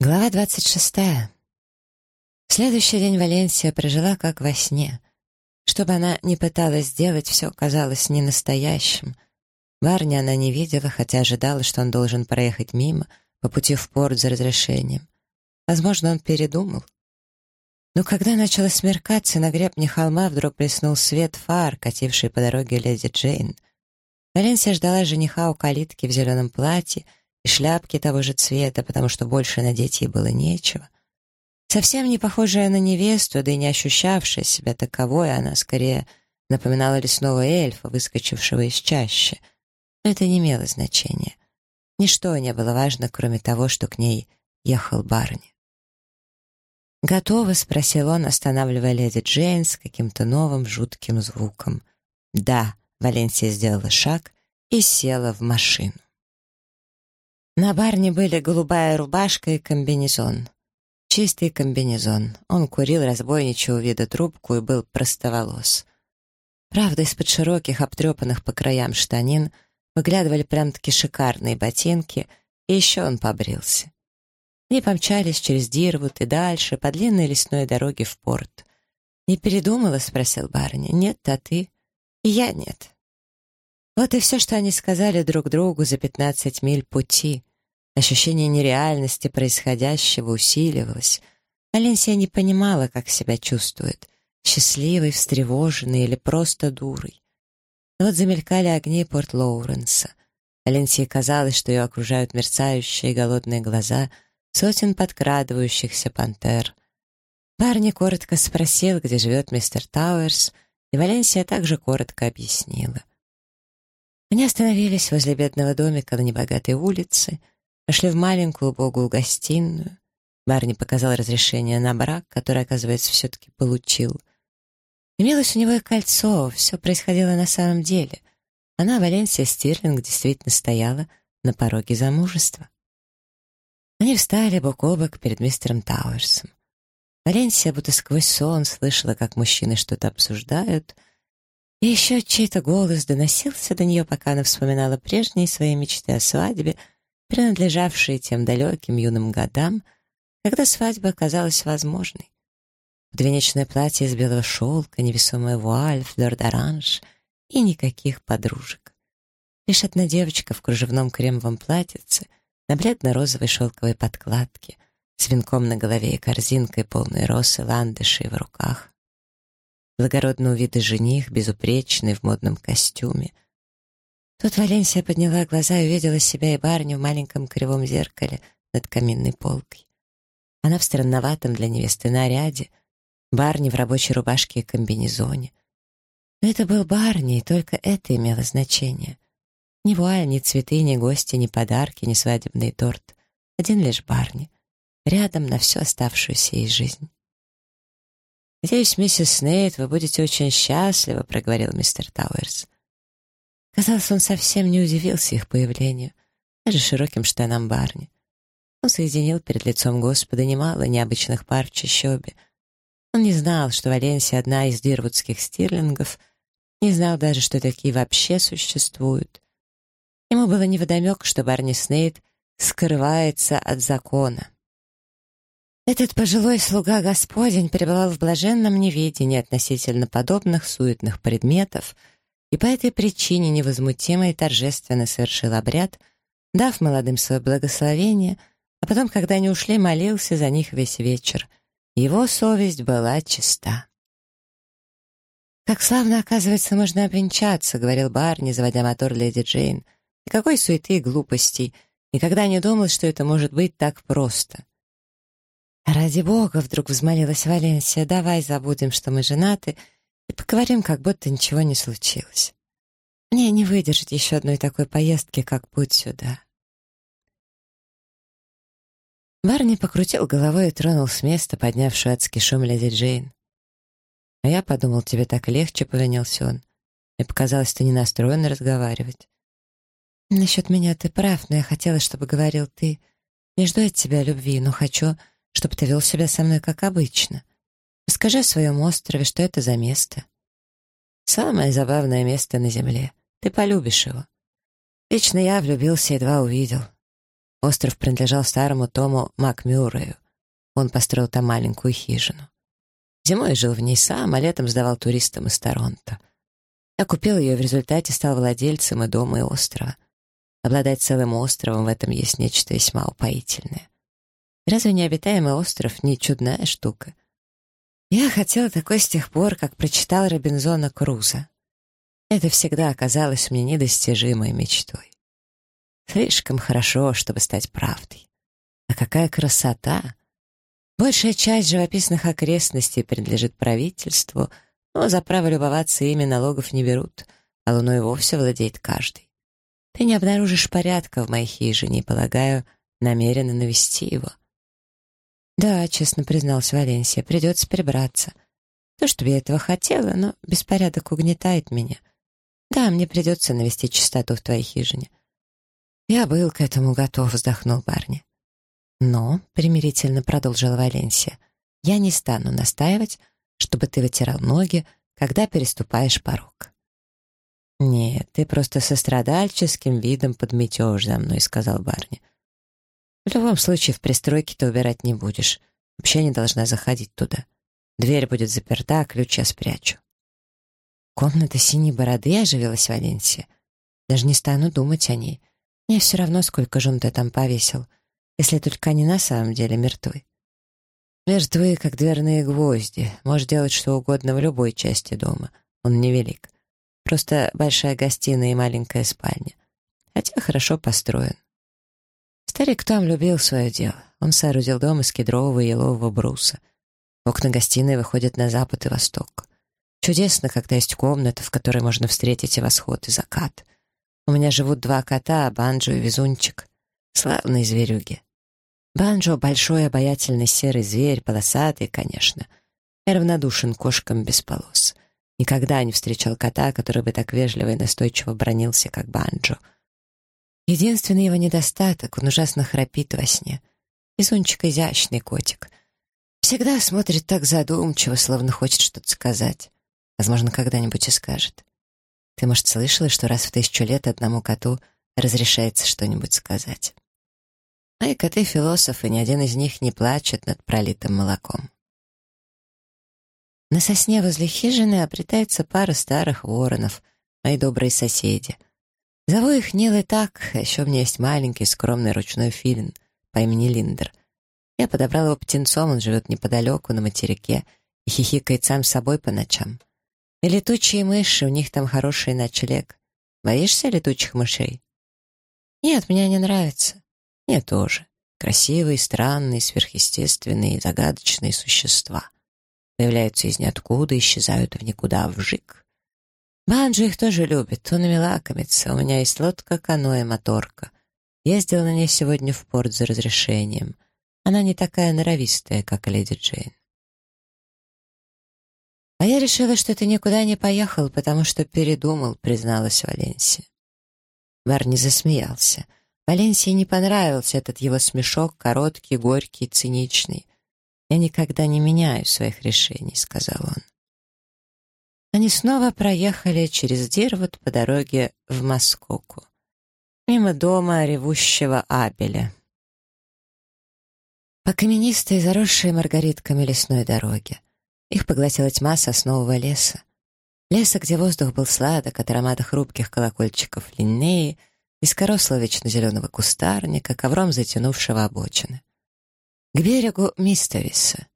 Глава двадцать шестая. Следующий день Валенсия прожила как во сне. Что бы она ни пыталась сделать, все казалось ненастоящим. Барни она не видела, хотя ожидала, что он должен проехать мимо, по пути в порт за разрешением. Возможно, он передумал. Но когда начало смеркаться, на гребне холма вдруг блеснул свет фар, кативший по дороге леди Джейн. Валенсия ждала жениха у калитки в зеленом платье и шляпке того же цвета, потому что больше надеть ей было нечего. Совсем не похожая на невесту, да и не ощущавшая себя таковой, она скорее напоминала лесного эльфа, выскочившего из чащи. Но это не имело значения. Ничто не было важно, кроме того, что к ней ехал Барни. «Готово?» — спросил он, останавливая леди Джейн с каким-то новым жутким звуком. «Да», — Валенсия сделала шаг и села в машину. На Барни были голубая рубашка и комбинезон. Чистый комбинезон. Он курил разбойничего вида трубку и был простоволос. Правда, из-под широких, обтрепанных по краям штанин выглядывали прям-таки шикарные ботинки, и еще он побрился. Они помчались через Дирвуд и дальше, по длинной лесной дороге в порт. «Не передумала?» — спросил барни. «Нет, а ты?» «И я нет». Вот и все, что они сказали друг другу за пятнадцать миль пути. Ощущение нереальности происходящего усиливалось. Аленсия не понимала, как себя чувствует. Счастливой, встревоженной или просто дурой. Но вот замелькали огни порт Лоуренса. Аленсии казалось, что ее окружают мерцающие голодные глаза сотен подкрадывающихся пантер. Барни коротко спросил, где живет мистер Тауэрс, и Валенсия также коротко объяснила. Они остановились возле бедного домика на небогатой улице, Пошли в маленькую убогую гостиную. Барни показал разрешение на брак, который, оказывается, все-таки получил. Имелось у него и кольцо, все происходило на самом деле. Она, Валенсия Стирлинг, действительно стояла на пороге замужества. Они встали бок о бок перед мистером Тауэрсом. Валенсия, будто сквозь сон, слышала, как мужчины что-то обсуждают, и еще чей-то голос доносился до нее, пока она вспоминала прежние свои мечты о свадьбе — принадлежавшие тем далеким юным годам, когда свадьба оказалась возможной. Подвенечное платье из белого шелка, невесомая вуаль, флёр-д'оранж и никаких подружек. Лишь одна девочка в кружевном кремовом платьице на бледно-розовой шелковой подкладке с венком на голове и корзинкой полной росы ландышей в руках. Благородно увитый жених, безупречный в модном костюме — Тут Валенсия подняла глаза и увидела себя и барню в маленьком кривом зеркале над каминной полкой. Она в странноватом для невесты наряде, Барни в рабочей рубашке и комбинезоне. Но это был Барни, и только это имело значение. Ни вуаль, ни цветы, ни гости, ни подарки, ни свадебный торт. Один лишь Барни. Рядом на всю оставшуюся ей жизнь. «Надеюсь, миссис Снейт, вы будете очень счастливы», — проговорил мистер Тауэрс. Казалось, он совсем не удивился их появлению, даже широким штанам барни. Он соединил перед лицом Господа немало необычных пар в чащобе. Он не знал, что Валенсия одна из дирвудских стирлингов, не знал даже, что такие вообще существуют. Ему было невдомек, что Барни Снейд скрывается от закона. Этот пожилой слуга Господень пребывал в блаженном неведении относительно подобных суетных предметов — и по этой причине невозмутимо и торжественно совершил обряд, дав молодым свое благословение, а потом, когда они ушли, молился за них весь вечер. Его совесть была чиста. «Как славно, оказывается, можно обвенчаться», — говорил Барни, заводя мотор леди Джейн. «И какой суеты и глупостей! Никогда не думал, что это может быть так просто». «Ради бога!» — вдруг взмолилась Валенсия. «Давай забудем, что мы женаты», — и поговорим, как будто ничего не случилось. Мне не выдержать еще одной такой поездки, как путь сюда. Барни покрутил головой и тронул с места поднявшую адский шум леди Джейн. «А я подумал, тебе так легче», — повинился он. Мне показалось, ты не настроен разговаривать. «Насчет меня ты прав, но я хотела, чтобы говорил ты. Не жду от тебя любви, но хочу, чтобы ты вел себя со мной как обычно. Расскажи о своем острове, что это за место. Самое забавное место на земле. Ты полюбишь его. Лично я влюбился, едва увидел. Остров принадлежал старому Тому Макмюррею. Он построил там маленькую хижину. Зимой жил в ней сам, а летом сдавал туристам из Торонто. Я купил ее и в результате стал владельцем и дома, и острова. Обладать целым островом в этом есть нечто весьма упоительное. Разве необитаемый остров не чудная штука? Я хотел такой с тех пор, как прочитал Робинзона Круза. Это всегда оказалось мне недостижимой мечтой. Слишком хорошо, чтобы стать правдой. А какая красота! Большая часть живописных окрестностей принадлежит правительству, но за право любоваться ими налогов не берут, а луной вовсе владеет каждый. Ты не обнаружишь порядка в моей хижине полагаю, намерена навести его. «Да», — честно признался Валенсия, — «придется прибраться. То, чтобы я этого хотела, но беспорядок угнетает меня. Да, мне придется навести чистоту в твоей хижине». «Я был к этому готов», — вздохнул Барни. «Но», — примирительно продолжила Валенсия, — «я не стану настаивать, чтобы ты вытирал ноги, когда переступаешь порог». «Нет, ты просто со страдальческим видом подметешь за мной», — сказал Барни. В любом случае, в пристройке ты убирать не будешь. Вообще не должна заходить туда. Дверь будет заперта, а ключ я спрячу. Комната синей бороды оживилась Валенсия. Даже не стану думать о ней. Мне все равно, сколько жен ты там повесил, если только они на самом деле мертвы. Мертвы, как дверные гвозди. Можешь делать что угодно в любой части дома. Он невелик. Просто большая гостиная и маленькая спальня. Хотя хорошо построен. Старик Том любил свое дело. Он соорудил дом из кедрового и елового бруса. Окна гостиной выходят на запад и восток. Чудесно, когда есть комната, в которой можно встретить и восход, и закат. У меня живут два кота, Банджо и Везунчик. Славные зверюги. Банджо — большой обаятельный серый зверь, полосатый, конечно. Я равнодушен кошкам без полос. Никогда не встречал кота, который бы так вежливо и настойчиво бронился, как Банджо — Единственный его недостаток — он ужасно храпит во сне. Изунчик изящный котик. Всегда смотрит так задумчиво, словно хочет что-то сказать. Возможно, когда-нибудь и скажет. Ты, может, слышала, что раз в тысячу лет одному коту разрешается что-нибудь сказать? Мои коты-философы, ни один из них не плачет над пролитым молоком. На сосне возле хижины обретается пара старых воронов, мои добрые соседи — Зову их Нил и так, а еще у меня есть маленький скромный ручной филин по имени Линдер. Я подобрал его птенцом, он живет неподалеку, на материке, и хихикает сам собой по ночам. И летучие мыши, у них там хороший ночлег. Боишься летучих мышей? Нет, мне не нравится. Мне тоже. Красивые, странные, сверхъестественные, загадочные существа. Появляются из ниоткуда, исчезают в никуда, вжик. Банджо их тоже любит, он ими лакомится. У меня есть лодка, каноэ, моторка. Ездил на ней сегодня в порт за разрешением. Она не такая норовистая, как леди Джейн. «А я решила, что ты никуда не поехал, потому что передумал», — призналась Валенсия. Барни засмеялся. Валенсии не понравился этот его смешок, короткий, горький, циничный. «Я никогда не меняю своих решений», — сказал он. Они снова проехали через Дирвуд по дороге в Москоку, мимо дома ревущего Абеля. По каменистой, заросшей маргаритками лесной дороге. Их поглотила тьма соснового леса. Леса, где воздух был сладок от аромата хрупких колокольчиков линнеи, низкорослого вечно зеленого кустарника, ковром затянувшего обочины. К берегу Мистовиса.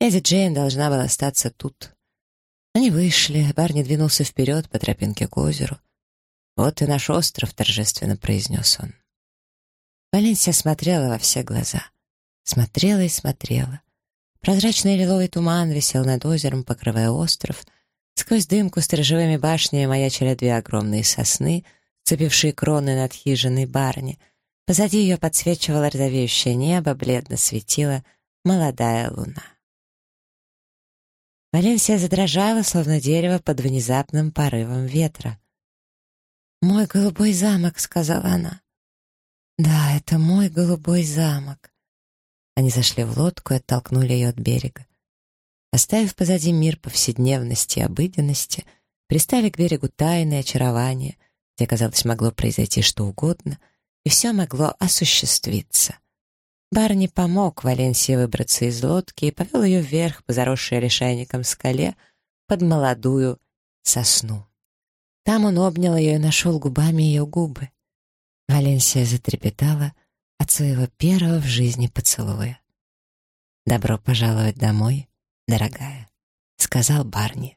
Эдди Джейн должна была остаться тут. Они вышли, Барни двинулся вперед по тропинке к озеру. «Вот и наш остров», — торжественно произнес он. Валенсия смотрела во все глаза. Смотрела и смотрела. Прозрачный лиловый туман висел над озером, покрывая остров. Сквозь дымку сторожевыми башнями маячили две огромные сосны, цепившие кроны над хижиной барни. Позади ее подсвечивало розовеющее небо, бледно светила молодая луна. Валенсия задрожала, словно дерево под внезапным порывом ветра. «Мой голубой замок», — сказала она. «Да, это мой голубой замок». Они зашли в лодку и оттолкнули ее от берега. Оставив позади мир повседневности и обыденности, пристали к берегу тайны и очарования, где, казалось, могло произойти что угодно, и все могло осуществиться. Барни помог Валенсии выбраться из лодки и повел ее вверх по заросшей решайником скале под молодую сосну. Там он обнял ее и нашел губами ее губы. Валенсия затрепетала от своего первого в жизни поцелуя. «Добро пожаловать домой, дорогая», — сказал Барни.